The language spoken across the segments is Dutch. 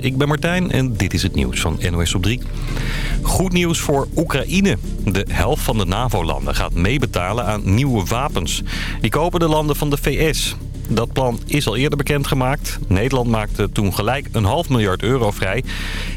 Ik ben Martijn en dit is het nieuws van NOS op 3. Goed nieuws voor Oekraïne. De helft van de NAVO-landen gaat meebetalen aan nieuwe wapens. Die kopen de landen van de VS. Dat plan is al eerder bekendgemaakt. Nederland maakte toen gelijk een half miljard euro vrij.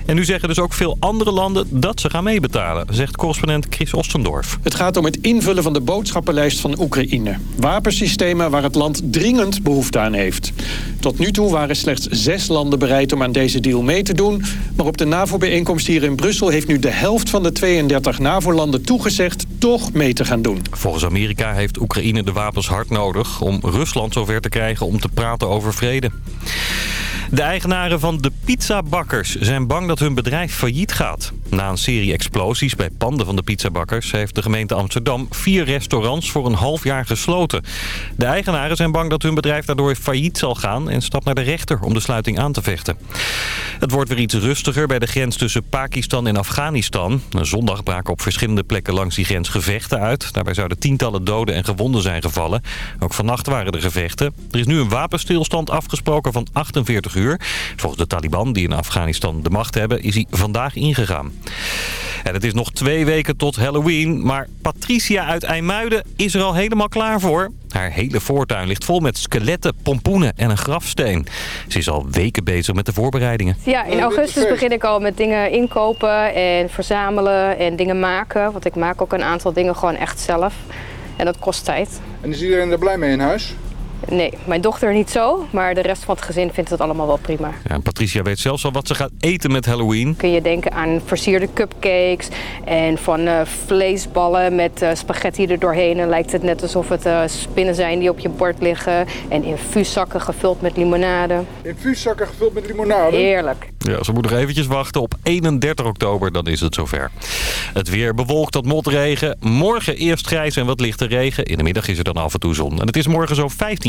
En nu zeggen dus ook veel andere landen dat ze gaan meebetalen, zegt correspondent Chris Ostendorf. Het gaat om het invullen van de boodschappenlijst van Oekraïne. Wapensystemen waar het land dringend behoefte aan heeft. Tot nu toe waren slechts zes landen bereid om aan deze deal mee te doen. Maar op de NAVO-bijeenkomst hier in Brussel heeft nu de helft van de 32 NAVO-landen toegezegd toch mee te gaan doen. Volgens Amerika heeft Oekraïne de wapens hard nodig om Rusland zover te krijgen om te praten over vrede. De eigenaren van de pizzabakkers zijn bang dat hun bedrijf failliet gaat. Na een serie explosies bij panden van de pizzabakkers... heeft de gemeente Amsterdam vier restaurants voor een half jaar gesloten. De eigenaren zijn bang dat hun bedrijf daardoor failliet zal gaan... en stapt naar de rechter om de sluiting aan te vechten. Het wordt weer iets rustiger bij de grens tussen Pakistan en Afghanistan. Zondag braken op verschillende plekken langs die grens gevechten uit. Daarbij zouden tientallen doden en gewonden zijn gevallen. Ook vannacht waren er gevechten. Er is nu een wapenstilstand afgesproken van 48 uur. Volgens de Taliban, die in Afghanistan de macht hebben, is hij vandaag ingegaan. En het is nog twee weken tot Halloween, maar Patricia uit IJmuiden is er al helemaal klaar voor. Haar hele voortuin ligt vol met skeletten, pompoenen en een grafsteen. Ze is al weken bezig met de voorbereidingen. Ja, in augustus begin ik al met dingen inkopen en verzamelen en dingen maken. Want ik maak ook een aantal dingen gewoon echt zelf. En dat kost tijd. En is iedereen er blij mee in huis? Nee, mijn dochter niet zo, maar de rest van het gezin vindt het allemaal wel prima. Ja, Patricia weet zelfs al wat ze gaat eten met Halloween. Kun je denken aan versierde cupcakes en van uh, vleesballen met uh, spaghetti er doorheen. En lijkt het net alsof het uh, spinnen zijn die op je bord liggen. En infuuszakken gevuld met limonade. Infuuszakken gevuld met limonade? Heerlijk. Ja, ze moet nog eventjes wachten. Op 31 oktober, dan is het zover. Het weer bewolkt tot motregen. Morgen eerst grijs en wat lichte regen. In de middag is er dan af en toe zon. En het is morgen zo 15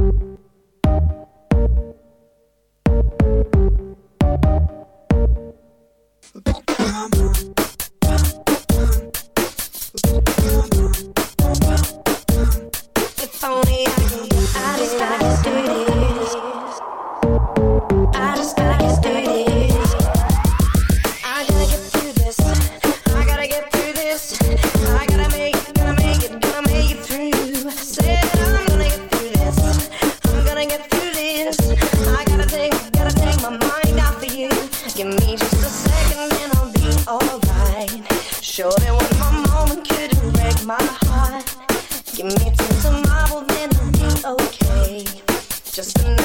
just another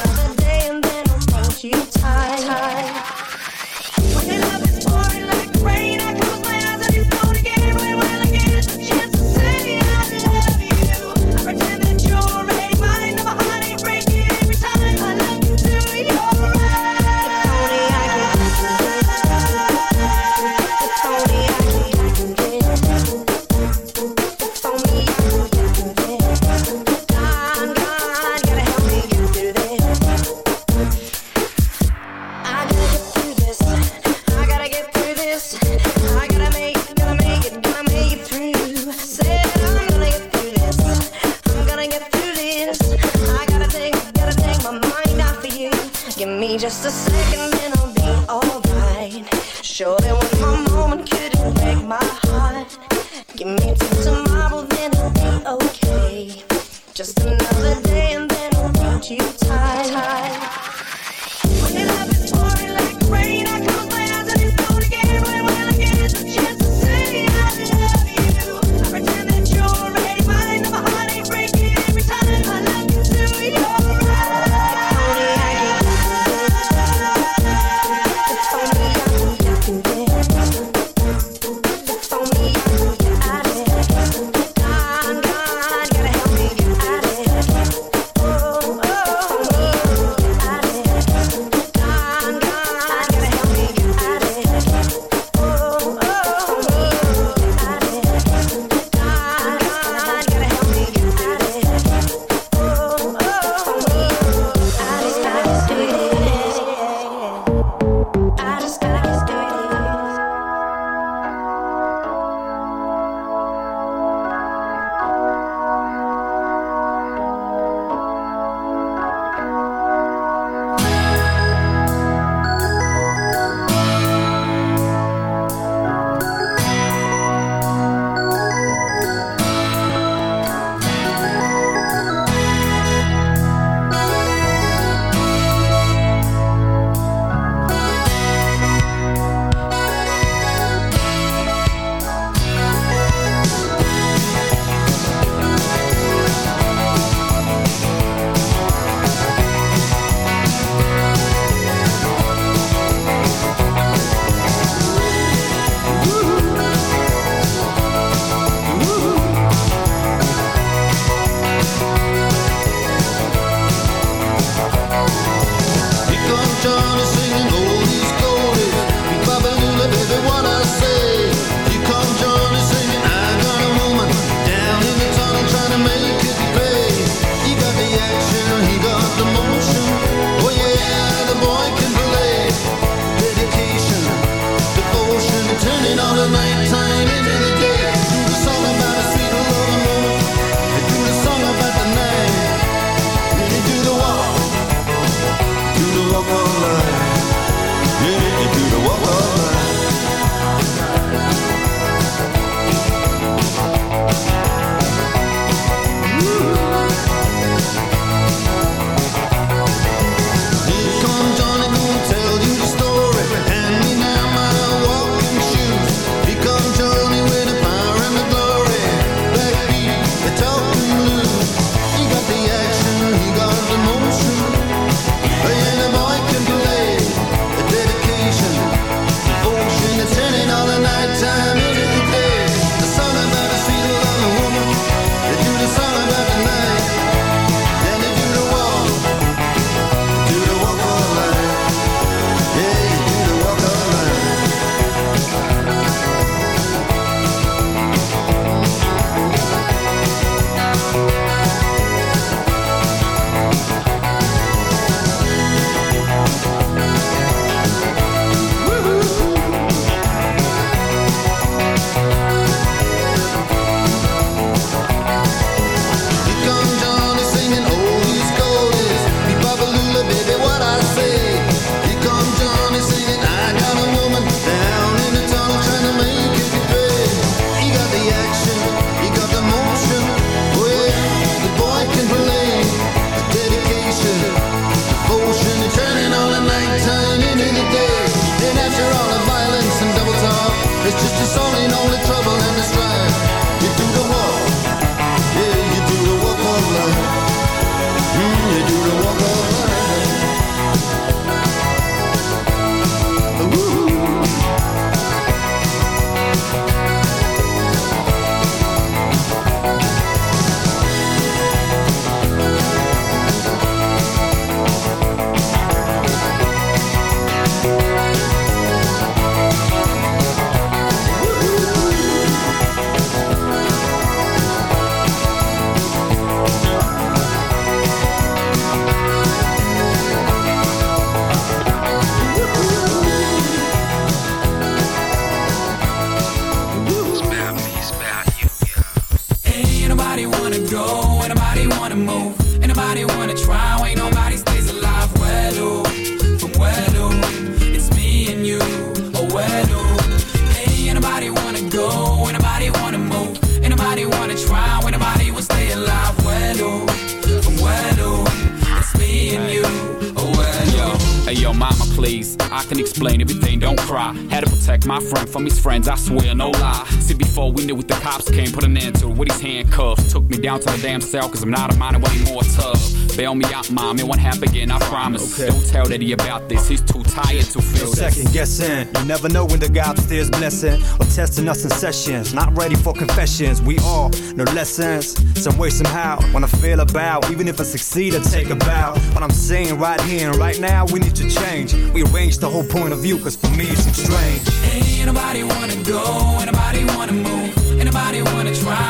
from his friends, I swear, no lie. See, before we knew what the cops came, put an end to it with his handcuffs. Took me down to the damn cell, cause I'm not a minor anymore tough. Bail me out, mom, it won't happen again, I promise. Okay. Don't tell Daddy about this, he's too tired to feel this. Second guessing, you never know when the guy upstairs blessing or testing us in sessions. Not ready for confessions, we all know lessons. Some way, somehow, when I feel about, even if I succeed, I take a bow. What I'm saying right here and right now, we need to change. We arrange the whole point of view, cause for me it's seems strange. Hey, anybody wanna go? Anybody wanna move? Anybody wanna try?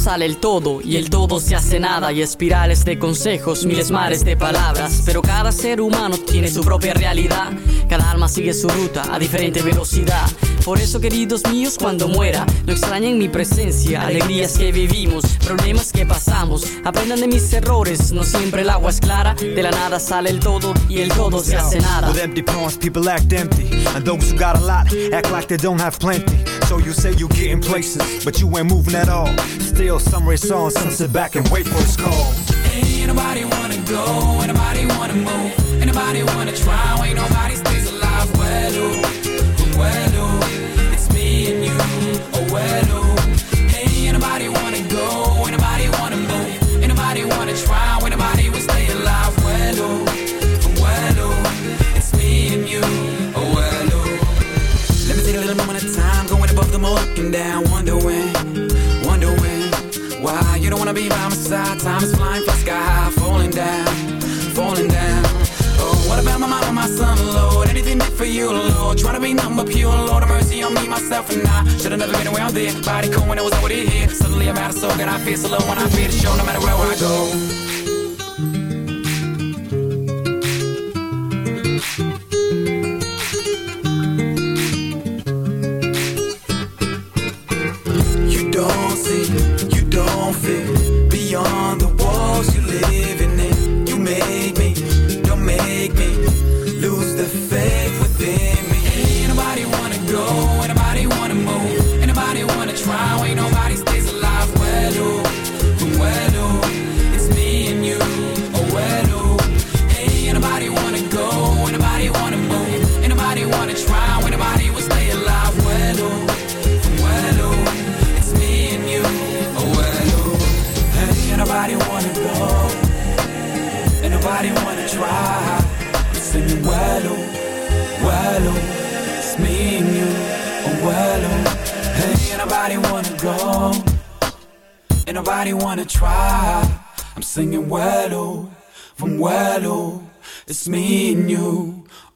Sale el todo y el todo se hace nada y espirales de consejos, miles mares de palabras. Pero cada ser humano tiene su propia realidad, cada alma sigue su ruta a diferente velocidad. Por eso, queridos míos, cuando muera, no extrañen mi presencia, alegrías que vivimos, problemas que pasamos. Aprendan de mis errores, no siempre el agua es clara. De la nada sale el todo y el todo se hace nada. With empty palms, people act empty. And those who got a lot act like they don't have plenty. So you say you getting places, but you ain't moving at all. Still, some race on, some sit back and wait for its call. Hey, anybody wanna go? Anybody wanna move? Anybody wanna try? Ain't nobody stays alive. Well, well, be side. Time is flying, fly sky high, falling down, falling down. Oh, what about my mama, my son, Lord? Anything did for you, Lord? Trying to be nothing but pure, Lord. Have mercy on me, myself, and I. Should've never been around there. Body cold when I was over here. Suddenly I'm out of soul, and I feel so low when I feel the show, no matter where I go.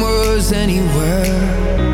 was anywhere.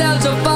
ourselves above.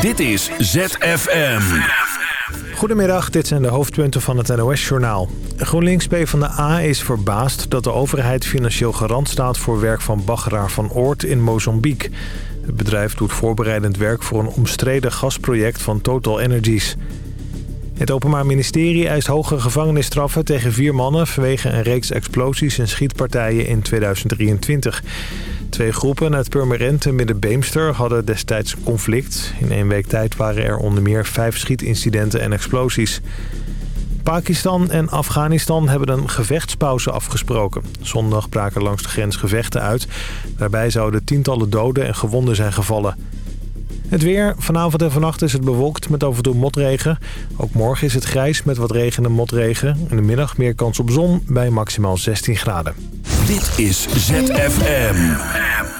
Dit is ZFM. Goedemiddag, dit zijn de hoofdpunten van het NOS-journaal. GroenLinks PvdA is verbaasd dat de overheid financieel garant staat... voor werk van baggeraar van Oort in Mozambique. Het bedrijf doet voorbereidend werk voor een omstreden gasproject van Total Energies. Het Openbaar Ministerie eist hoge gevangenisstraffen tegen vier mannen... vanwege een reeks explosies en schietpartijen in 2023. Twee groepen uit Purmerend en Midden-Beemster hadden destijds conflict. In één week tijd waren er onder meer vijf schietincidenten en explosies. Pakistan en Afghanistan hebben een gevechtspauze afgesproken. Zondag braken langs de grens gevechten uit. Daarbij zouden tientallen doden en gewonden zijn gevallen. Het weer. Vanavond en vannacht is het bewolkt met af en toe motregen. Ook morgen is het grijs met wat regen en motregen. In de middag meer kans op zon bij maximaal 16 graden. Dit is ZFM.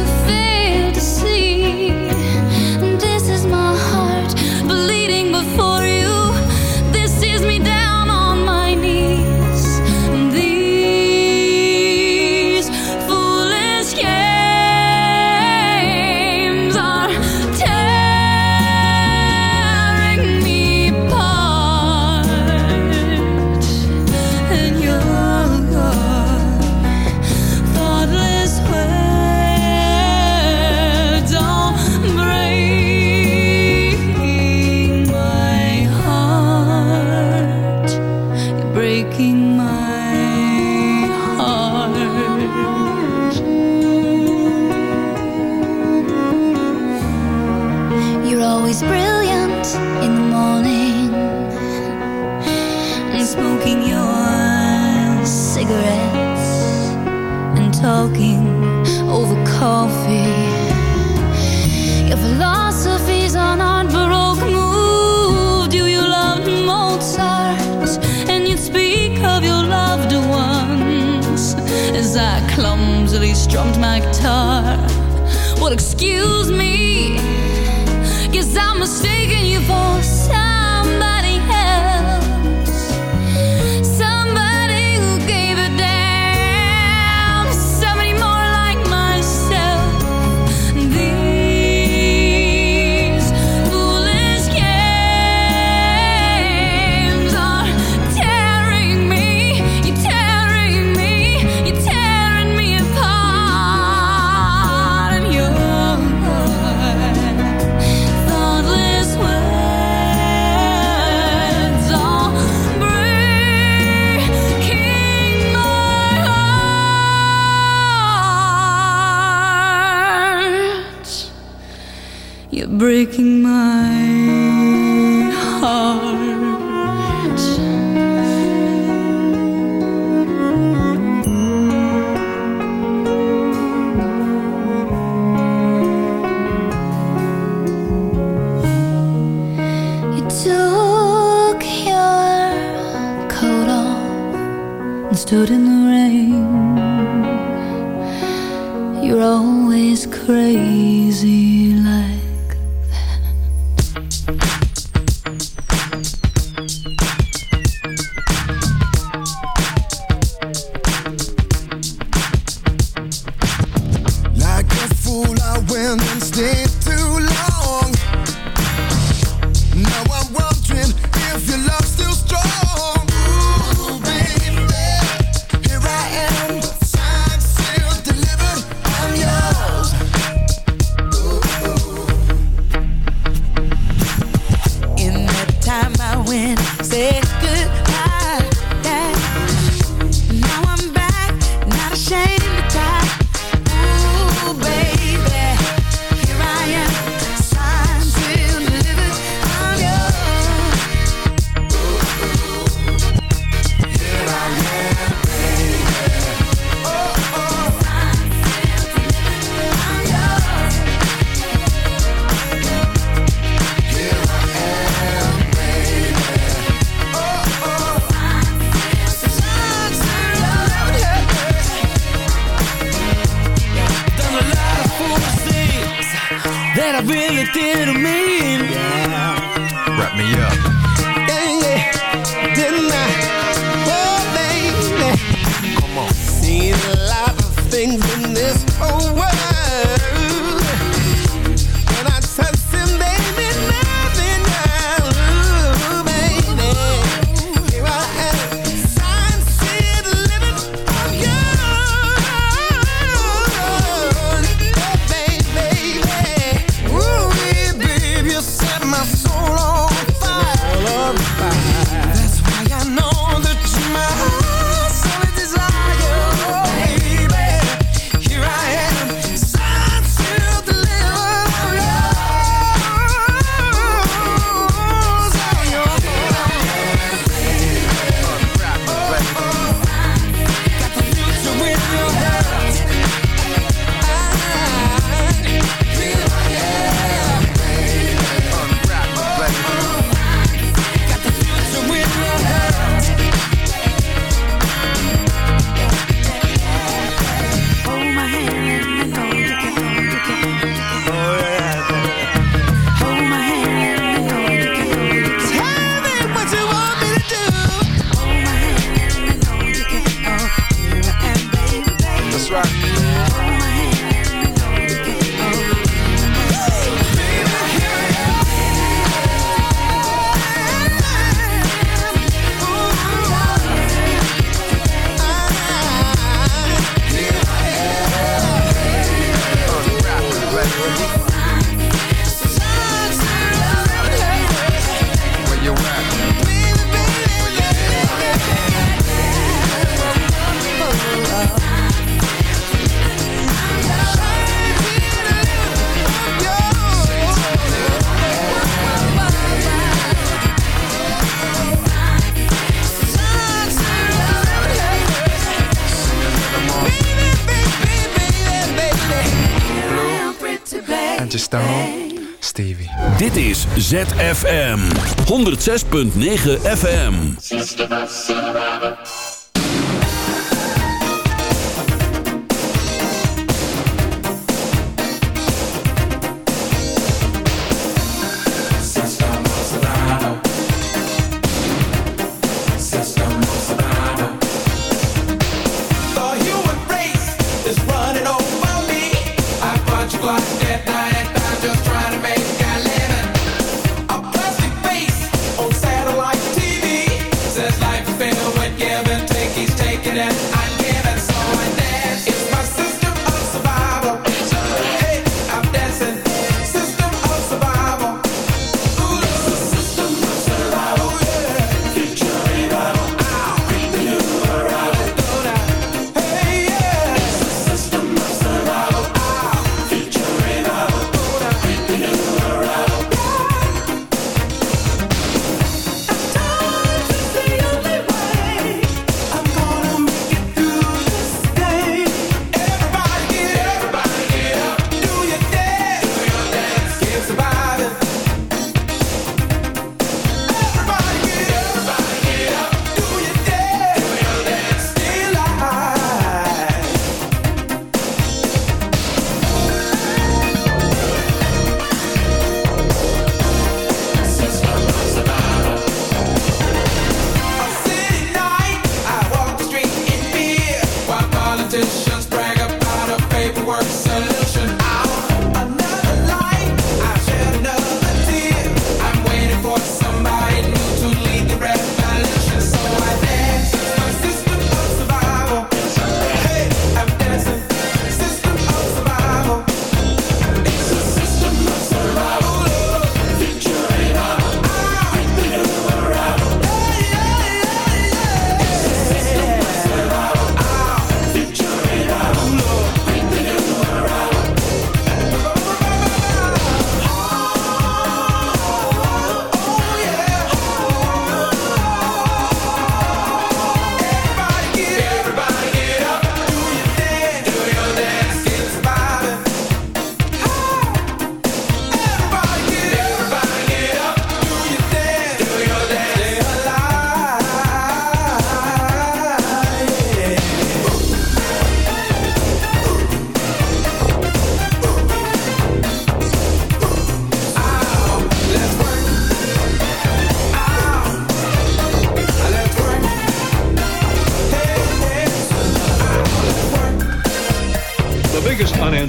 ZFM 106.9 FM.